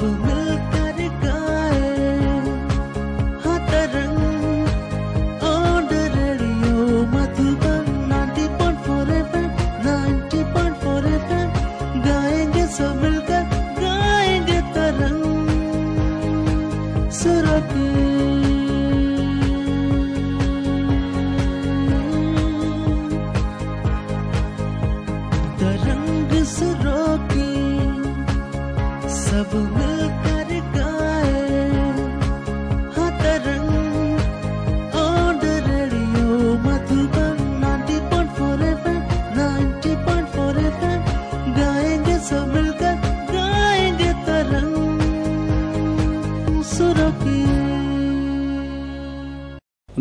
सब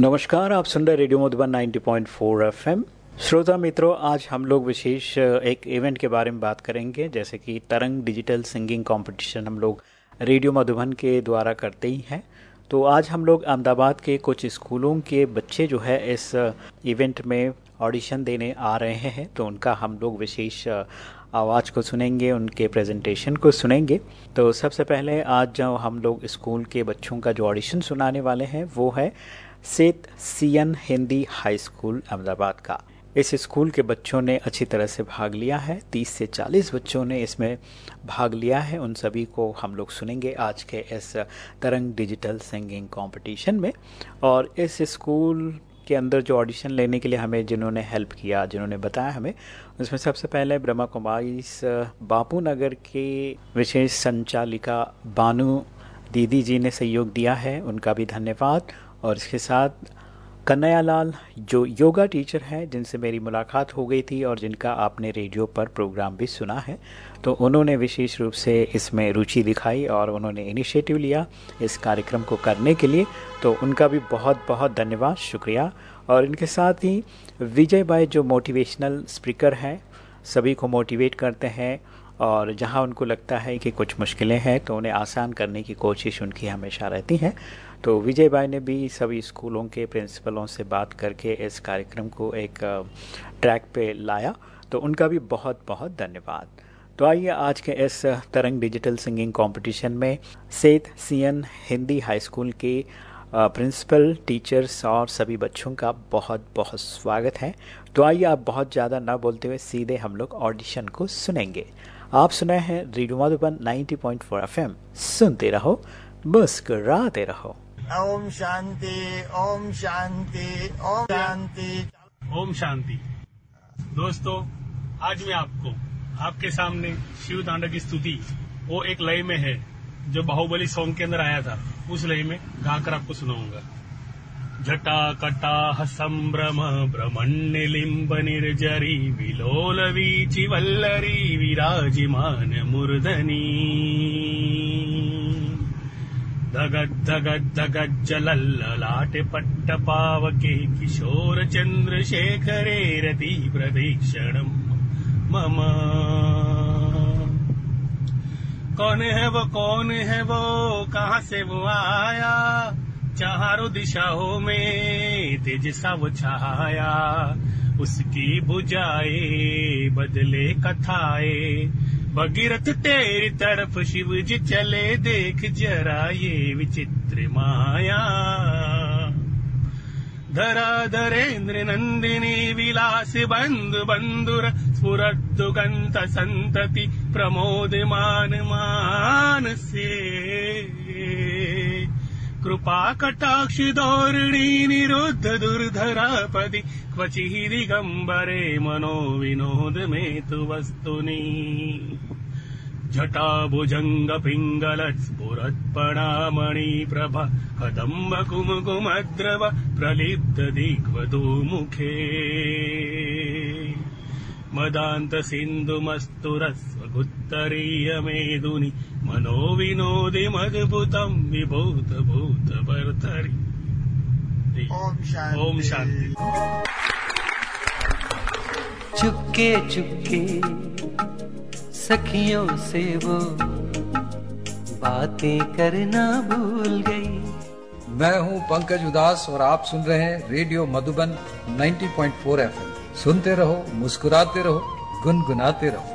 नमस्कार, आप सुन रहे रेडियो मधुबन 90.4 एफएम। श्रोता मित्रों, आज हम लोग विशेष एक इवेंट के बारे में बात करेंगे, जैसे कि तरंग डिजिटल सिंगिंग कंपटीशन हम लोग रेडियो मधुबन के द्वारा करते ही हैं। तो आज हम लोग अहमदाबाद के कुछ स्कूलों के बच्चे जो है, इस इवेंट में ऑडिशन देने आ रहे हैं। तो उनका हम लोग विशेष आवाज़ को सुनेंगे, उनके प्रेजेंटेशन को सुनेंगे। तो सबसे पहले आज जो हम लोग स्कूल के बच्चों का जो ऑडिशन सुनाने वाले हैं, वो है Seth C N Hindi high school, Ahmedabad का। इस स्कूल के बच्चों ने अच्छी तरह से भाग लिया है। 30 से 40 बच्चों ने इसमें भाग लिया है। उन सभी को हम लोग सुनेंगे आज के इस तरंग डिजिटल सिंगिंग कंपटीशन में। और इस स्कूल के अंदर जो ऑडिशन लेने के लिए हमें जिन्होंने हेल्प किया, जिन्होंने बताया हमें, उसमें सबसे पहले ब्रह्मा कुमारी बापू नगर के विशेष संचालिका बानू दीदी जी ने सहयोग दिया है। उनका भी धन्यवाद। और इसके साथ कन्हैया लाल जो योगा टीचर हैं, जिनसे मेरी मुलाकात हो गई थी और जिनका आपने रेडियो पर प्रोग्राम भी सुना है तो उन्होंने विशेष रूप से इसमें रुचि दिखाई और उन्होंने इनिशिएटिव लिया इस कार्यक्रम को करने के लिए तो उनका भी बहुत बहुत धन्यवाद, शुक्रिया। और इनके साथ ही विजय भाई, जो मोटिवेशनल स्पीकर हैं, सभी को मोटिवेट करते हैं और जहाँ उनको लगता है कि कुछ मुश्किलें हैं तो उन्हें आसान करने की कोशिश उनकी हमेशा रहती है। तो विजय भाई ने भी सभी स्कूलों के प्रिंसिपलों से बात करके इस कार्यक्रम को एक ट्रैक पे लाया। तो उनका भी बहुत बहुत धन्यवाद। तो आइए आज के इस तरंग डिजिटल सिंगिंग कंपटीशन में Seth C N Hindi high school के प्रिंसिपल, टीचर्स और सभी बच्चों का बहुत बहुत स्वागत है। तो आइए आप बहुत ज़्यादा ना बोलते हुए सीधे हम लोग ऑडिशन को सुनेंगे। आप सुनाए हैं रेडियो मधुबन 90.4 एफएम। सुनते रहो, मुस्कुराते रहो। ओम शांति ओम शांति ओम शांति। ओम शांति। दोस्तों, आज मैं आपको, आपके सामने शिव तांडव की स्तुति, वो एक लय में है, जो बाहुबली सॉन्ग के अंदर आया था, उस लय में गाकर आपको सुनाऊँगा। जटा कटा संभ्रम ब्रह्मण्य लिम्ब निर्जरी, विलोल वीचि वल्लरी, विराजिमान मूर्धनी धगद् धगद् धगज् जलल्ललाटे पट्ट पावके किशोर चन्द्रशेखरे रति प्रदीक्षणम् मम। कौन है वो, कौन है वो, कहाँ से वो आया? चारों दिशाओं में तेज सा वो छाया। उसकी बुझाए, बदले कथाए। भगीरथ तेरी तरफ़ शिव जी चले, देख जरा ये विचित्र माया। धरा धरेन्द्र नंदिनी, विलास बंधु बंधुर स्फुरद्दुगंत संतति, प्रमोद मान मान से। कृपाकटाक्षिदोरिणी निरुद्ध दुर्धरापदि क्वचिः दिगम्बरे मनो विनोद मे तु वस्तुनि। जटा भुजङ्ग पिङ्गलत् प्रभ हदम्ब कुम प्रलिप्त दिग्व मुखे भर्तरि। ओम शांति। ओम शांति। चुपके चुपके सखियों से वो बातें करना भूल गई। मैं हूँ पंकज उदास और आप सुन रहे हैं रेडियो मधुबन 90.4 एफएम। सुनते रहो मुस्कुराते रहो गुनगुनाते रहो।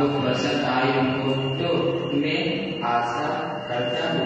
आपको पसंद आई हो तो मैं आशा करता हूँ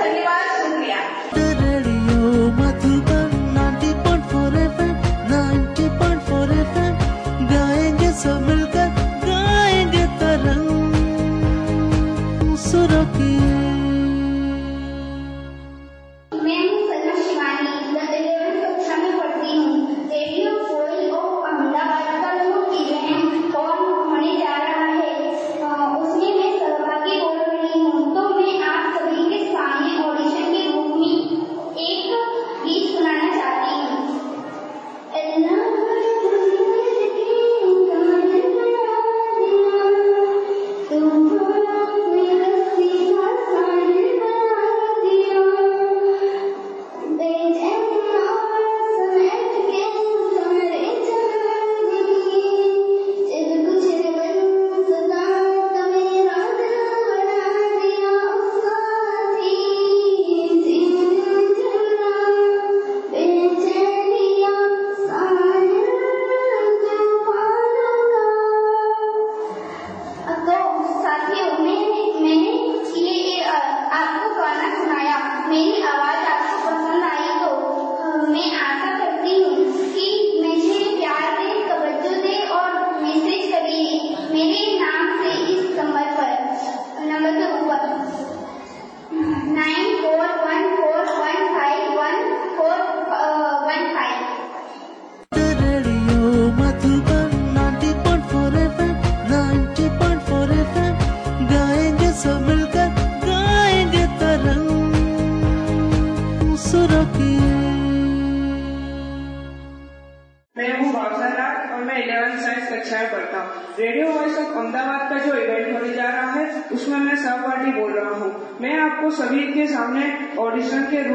धन्यवाद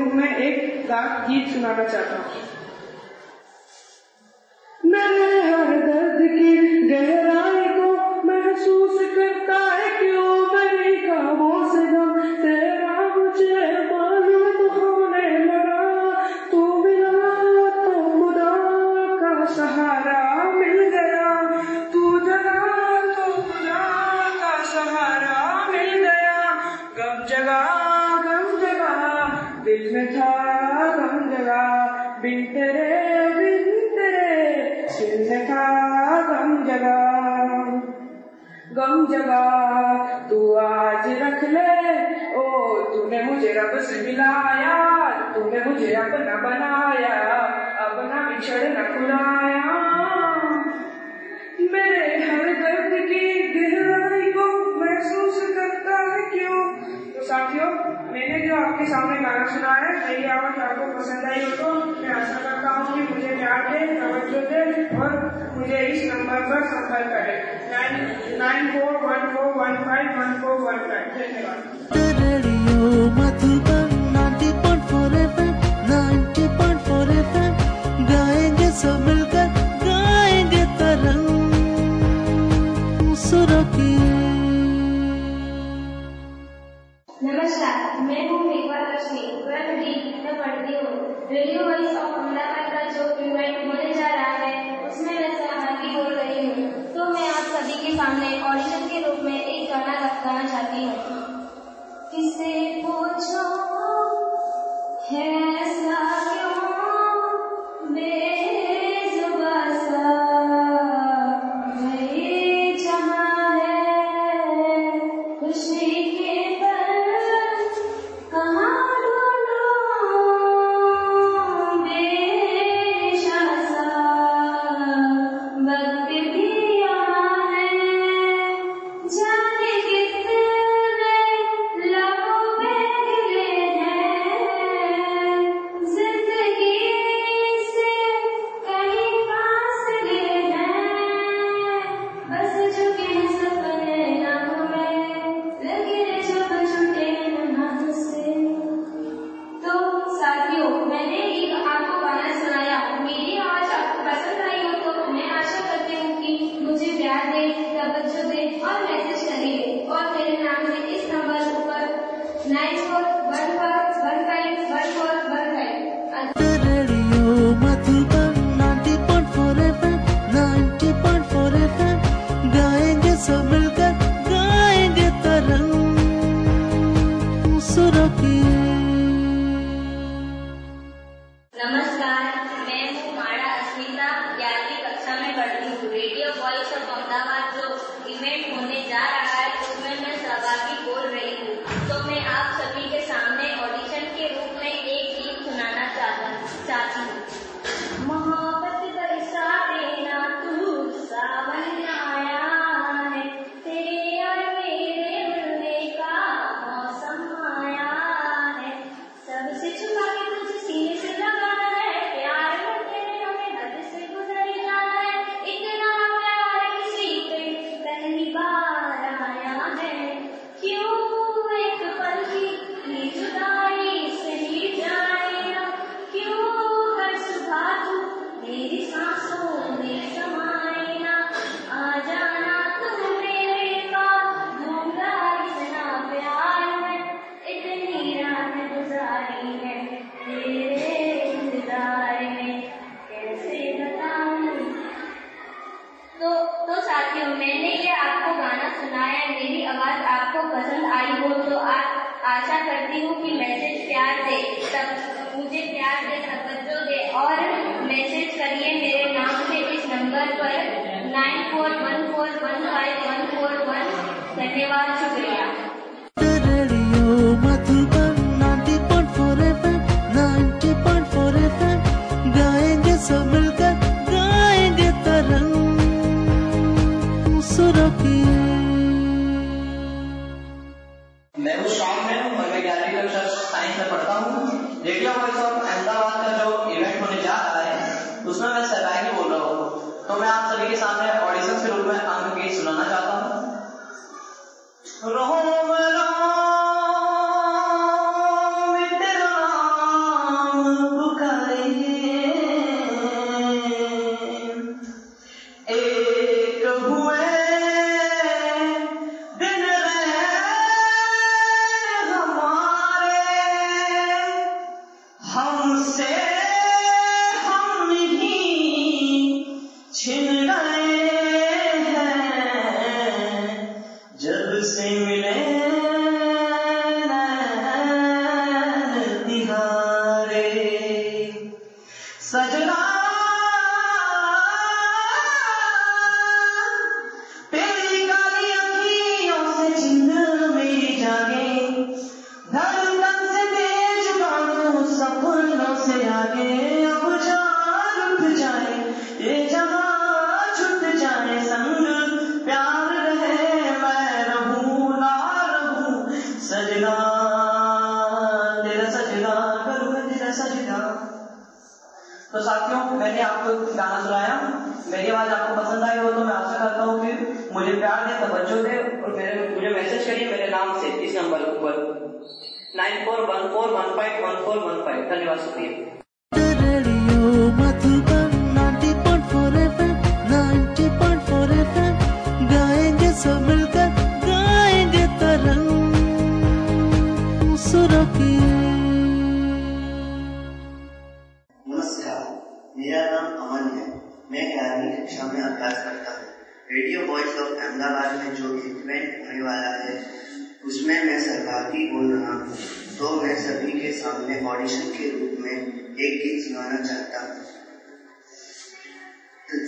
रूप में एक गीत सुनाना चाहता हूँ।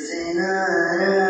Sena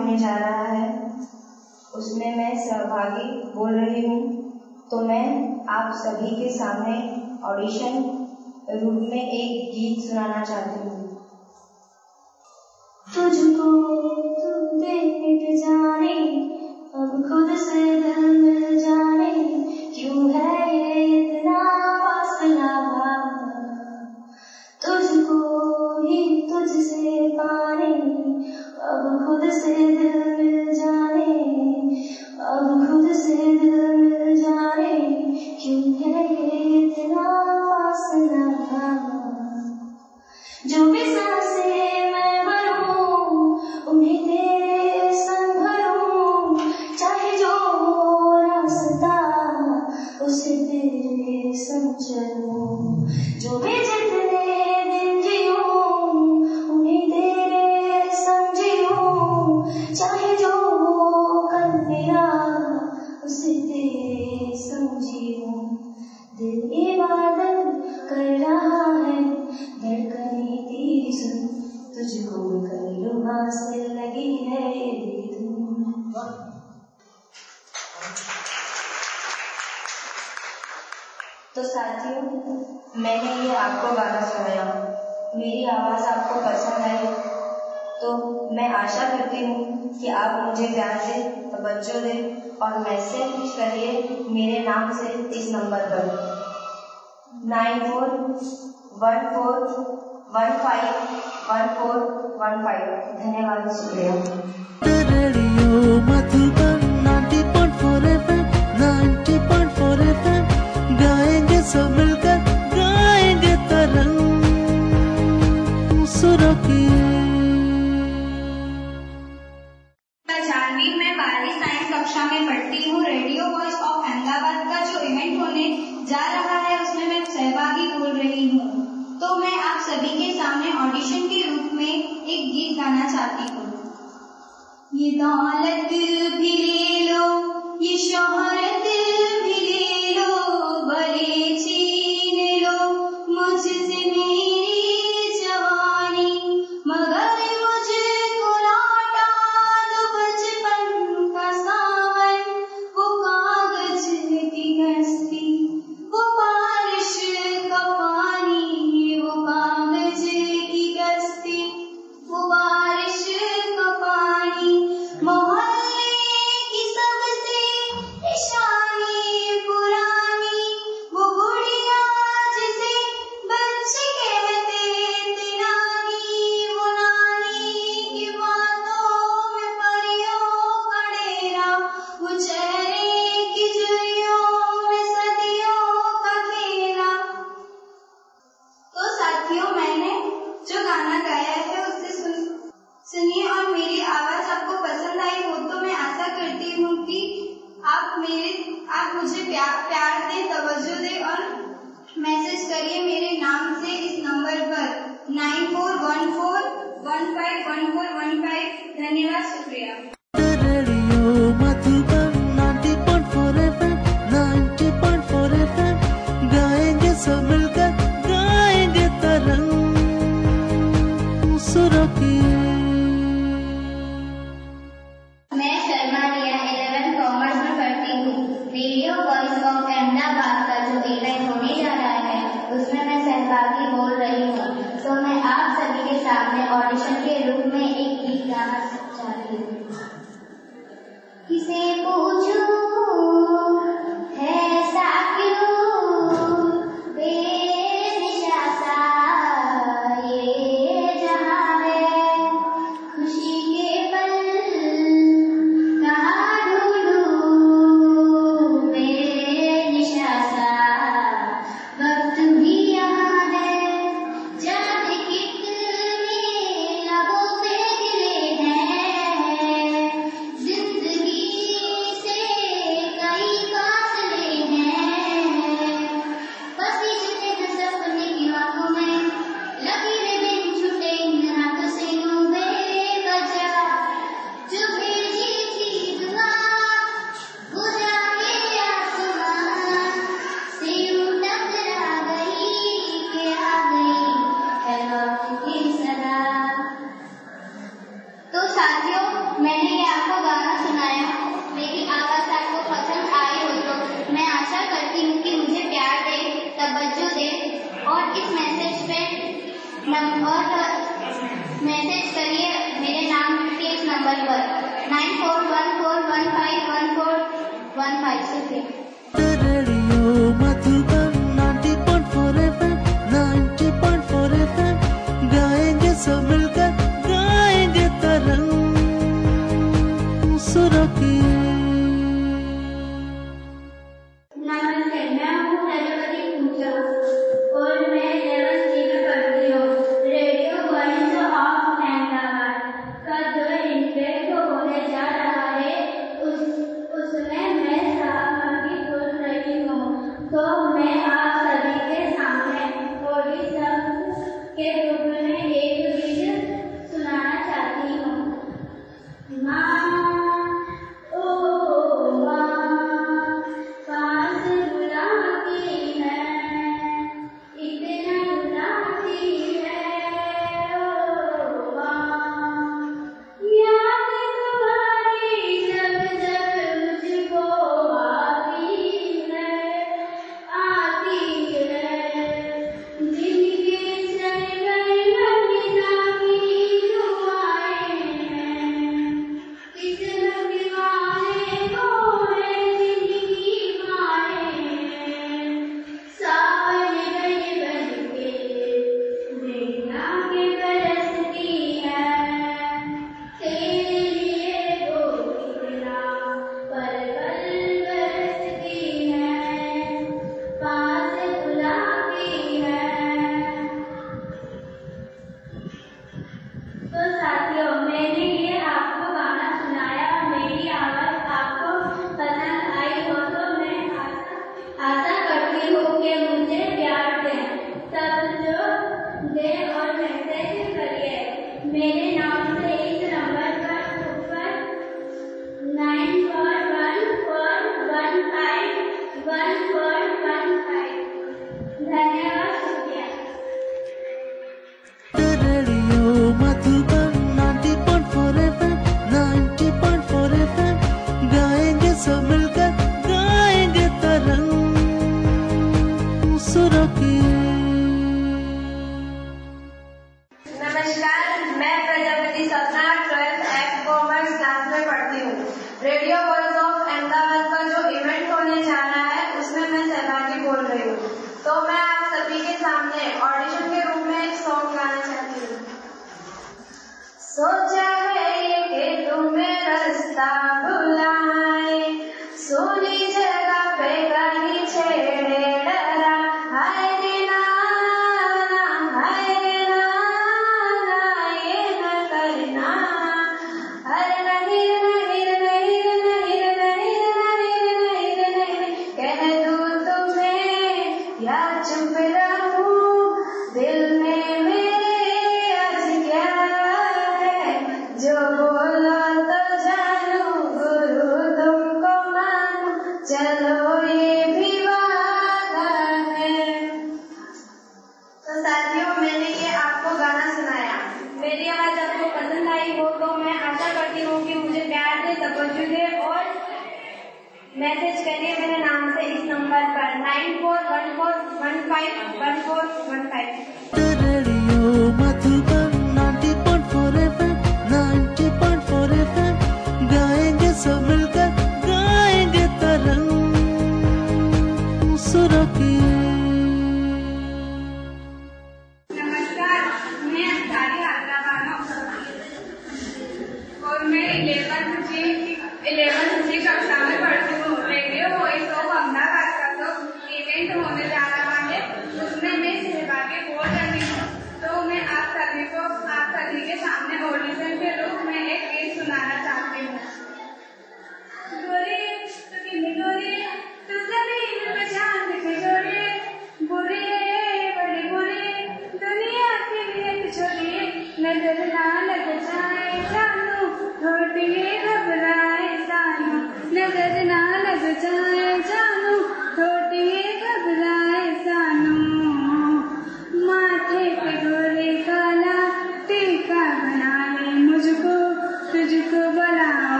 होने जा रहा है। उसमें मैं सहभागी बोल रही हूँ। तो मैं आप सभी के सामने ऑडिशन रूप में एक गीत सुनाना चाहती हूँ। तुझको तुम देख जाने अब खुद से दिल में आप मुझे प्यार से, तवज्जो दे और मैसेज करिए मेरे नाम से इस नंबर पर। Nine four one four one five one four one five. धन्यवाद, शुक्रिया। ये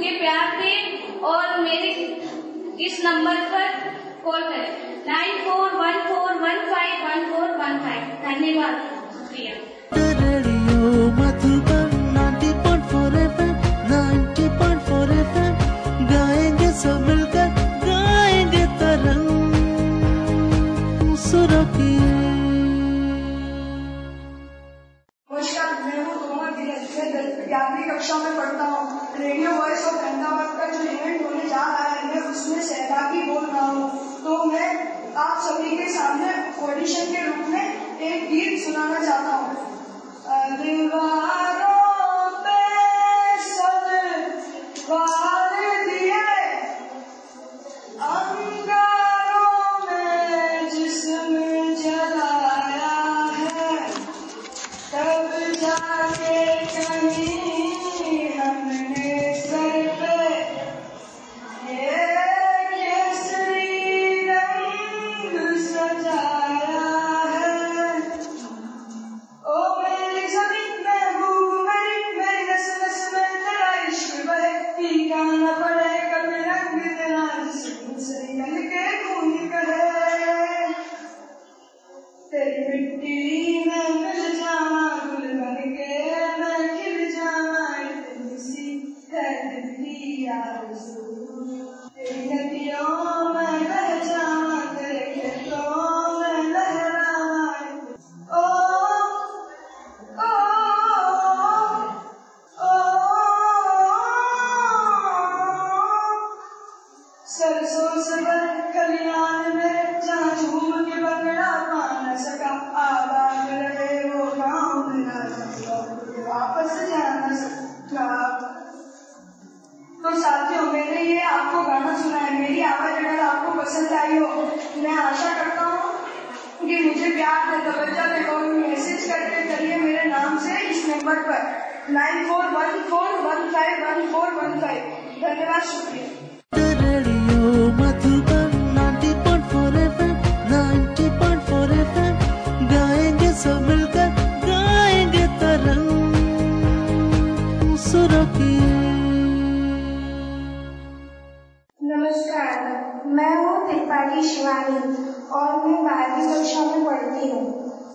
उनके प्यार दें और मेरे इस नंबर पर कॉल करें। Nine four one four one five one four one five. धन्यवाद। शुक्रिया। सब नमस्कार, मैं हूँ त्रिपाठी शिवानी और मैं बारहवीं कक्षा में पढ़ती हूँ।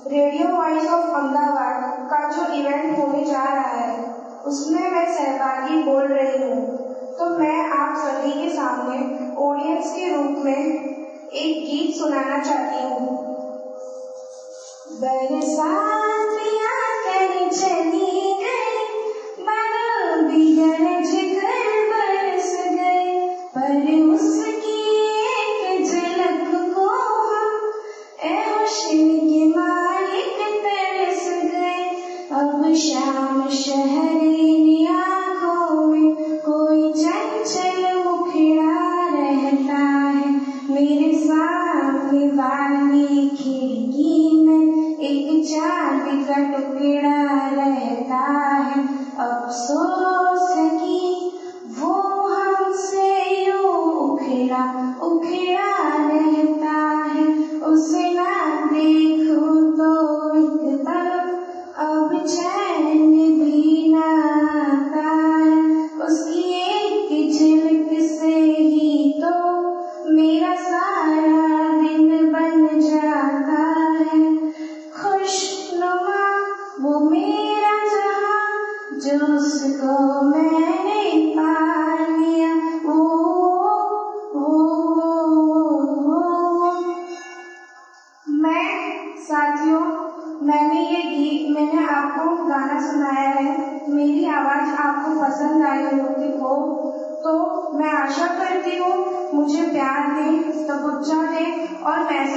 रेडियो वॉइस ऑफ़ अहमदाबाद का जो इवेंट होने जा रहा है, उसमें मैं सहभागी बोल रही हूँ। तो मैं आप सभी के सामने ऑडियंस के रूप में एक गीत सुनाना चाहती हूँ। बरसात चली गई, बदल बिगड़, जिगर बरस गए, पर उस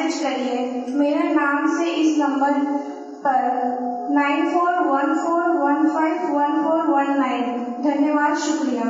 कोशिश करिए मेरे नाम से इस नंबर पर nine four one four one five one four one nine. धन्यवाद, शुक्रिया।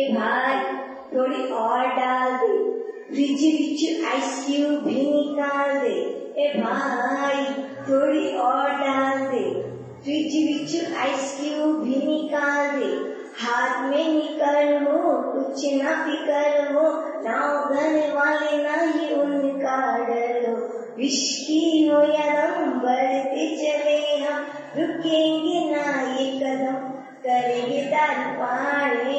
के बाद थोड़ी और डाल दे। बीच बीच आइस क्यूब भी निकाल दे। ए भाई, थोड़ी और डाल दे। बीच बीच आइस क्यूब भी निकाल दे। हाथ में निकल हो, कुछ ना पिकल हो ना उगने वाले ना ही उनका डर हो। विश्की हो या नंबर चले हम, रुकेंगे ना ये कदम। करेंगे दरबारे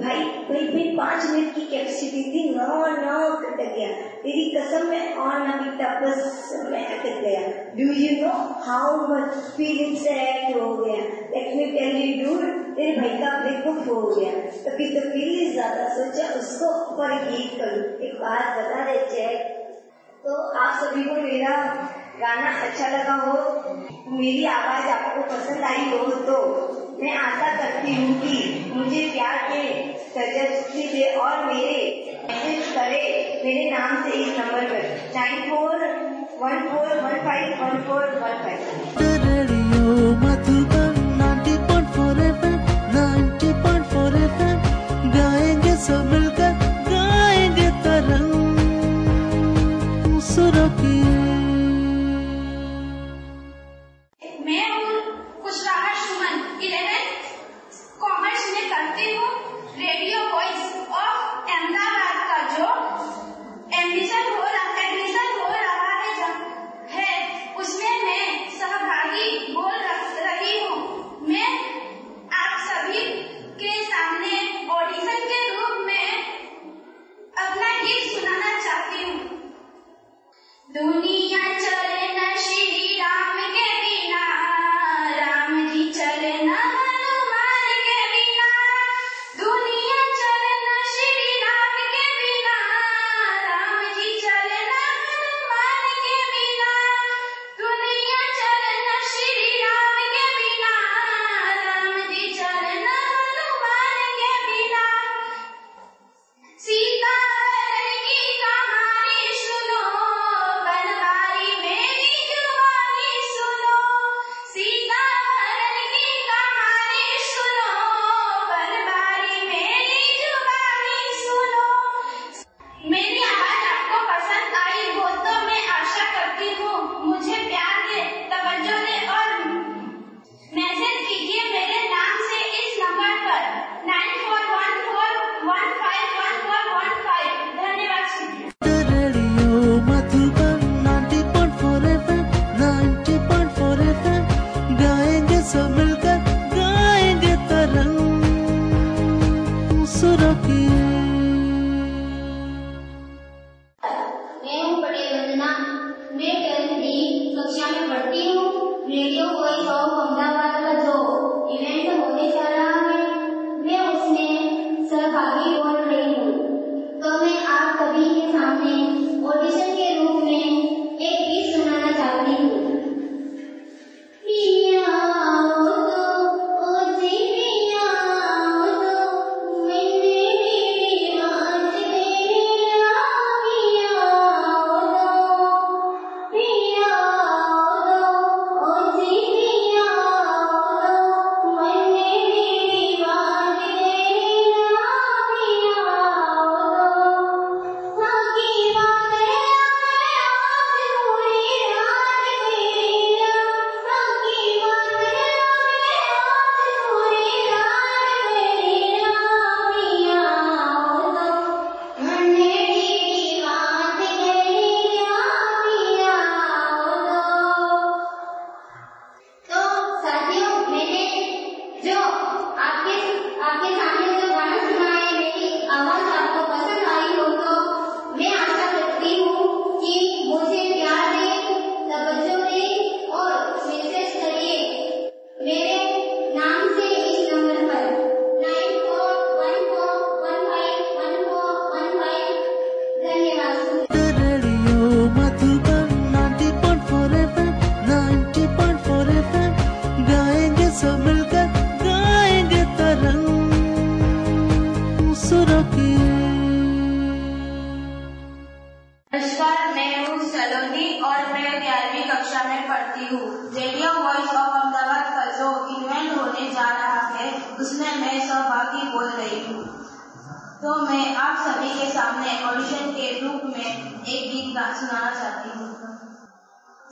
भाई भाई भाई, पाँच मिनट की कैपेसिटी थी। नौ नौ कट गया। तेरी कसम में और ना भी तपस में अटक गया। Do you know how much feeling से एक्ट हो गया? Let me tell you dude तेरे भाई का ब्रेक बुक हो गया। तभी तो फिर ज़्यादा सोचा, उसको ऊपर ही करूँ। एक बात बता दे चेक तो आप सभी को मेरा गाना अच्छा लगा हो, मेरी आवाज़ आपको पसंद आई हो तो मैं आशा करती हूँ कि मुझे प्यार के तजस्वी दे और मेरे मैसेज करे। मेरे नाम से इस नंबर पर nine four one four one five one four one five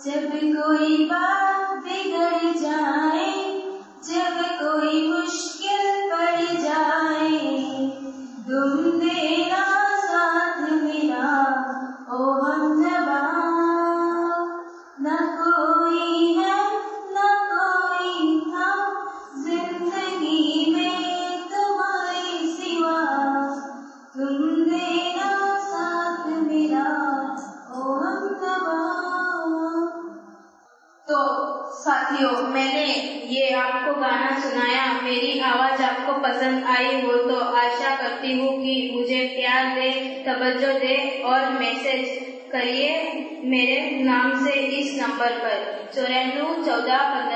जब कोई बात बिगड़ जाए जब कोई मुश्किल पड़ जाए तुम दे नंबर पर चौरानवे चौदह पंद्रह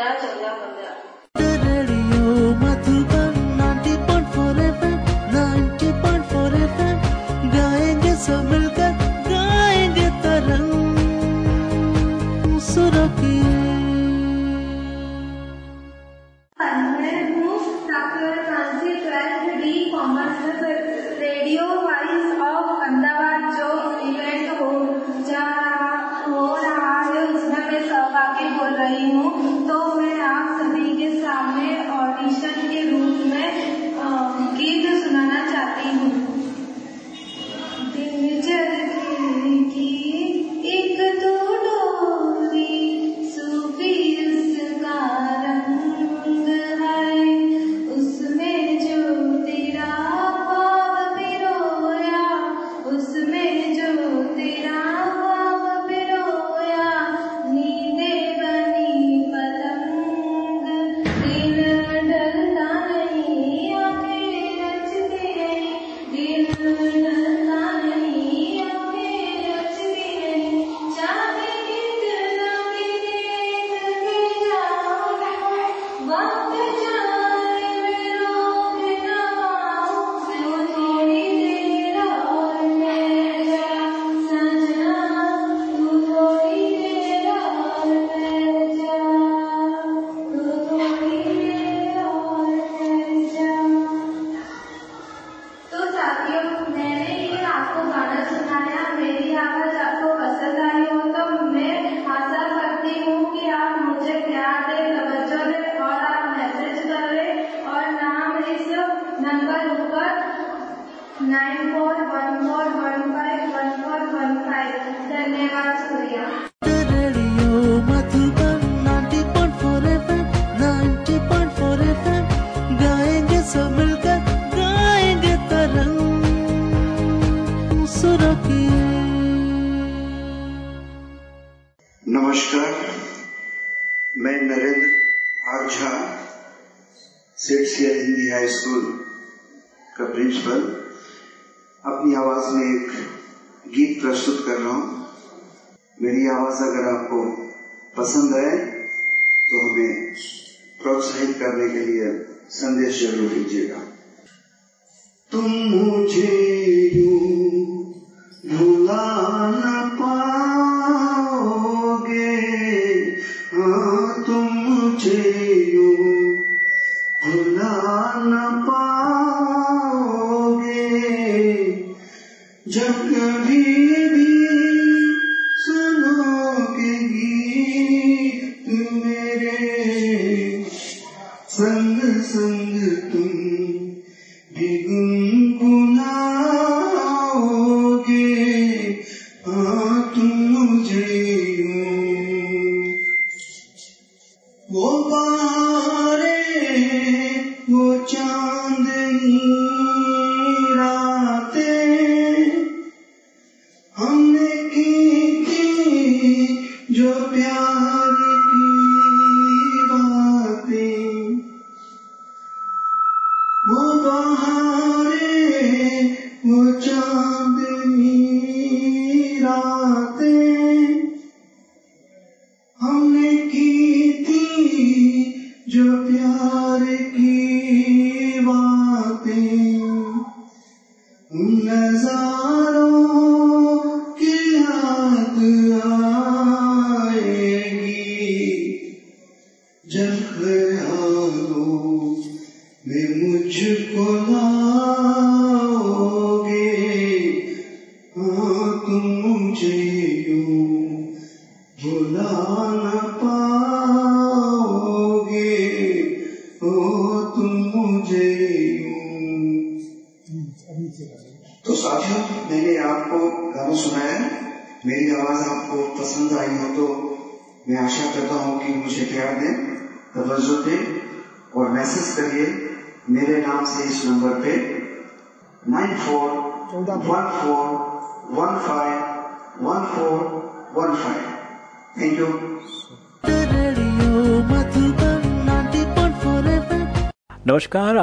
tujhe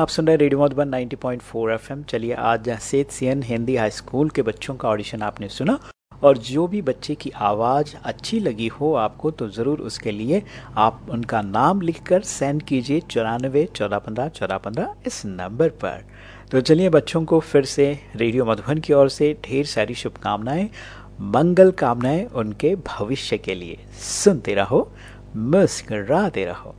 आप सुन रहे रेडियो मधुबन 90.4 एफएम। चलिए, आज C C N Hindi high school के बच्चों का ऑडिशन आपने सुना। और जो भी बच्चे की आवाज़ अच्छी लगी हो आपको तो ज़रूर उसके लिए आप उनका नाम लिखकर सेंड कीजिए चौरानवे चौदह पंद्रह चौदह पंद्रह इस नंबर पर। तो चलिए, बच्चों को फिर से रेडियो मधुबन की ओर से ढेर सारी शुभकामनाएँ, मंगल कामनाएँ उनके भविष्य के लिए। सुनते रहो, मुस्कराते रहो।